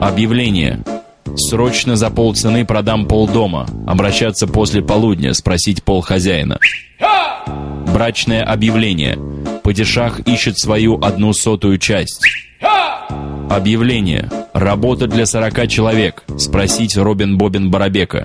Объявление. Срочно за полцены продам полдома. Обращаться после полудня, спросить пол хозяина. Брачное объявление. Падишах ищет свою одну сотую часть. Объявление. Работа для 40 человек. Спросить Робин Бобин Барабека.